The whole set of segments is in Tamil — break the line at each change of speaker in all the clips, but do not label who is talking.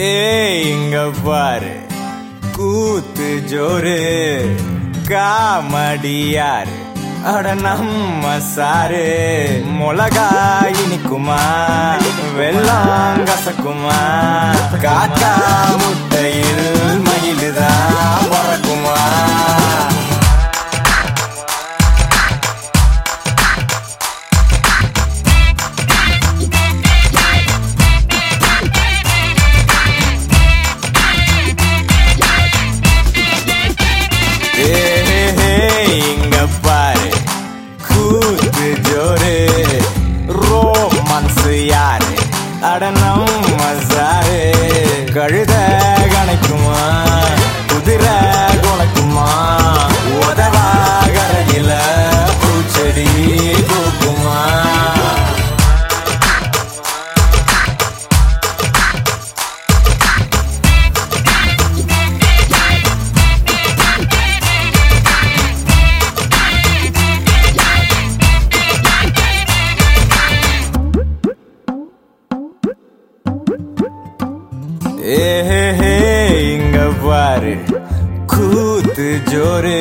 ஏய் இங்க பாரு. கூத்து ஜோரு. காமடியாரு. அட நம்ம சாரு. மிளகா இனிக்குமா? வெள்ளம் கசக்குமா? காக்கா அட நம்ம ஏஹே இங்க பாரு கூத்து ஜோரு.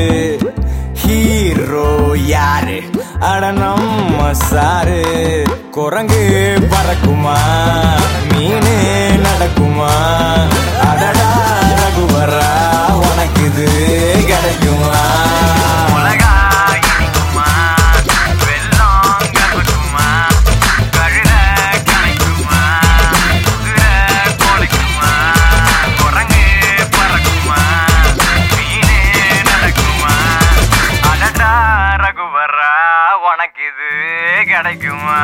ஹீரோ யாரு? அட நம்ம சாரு. குரங்கு பறக்குமா? இது கிடைக்குமா?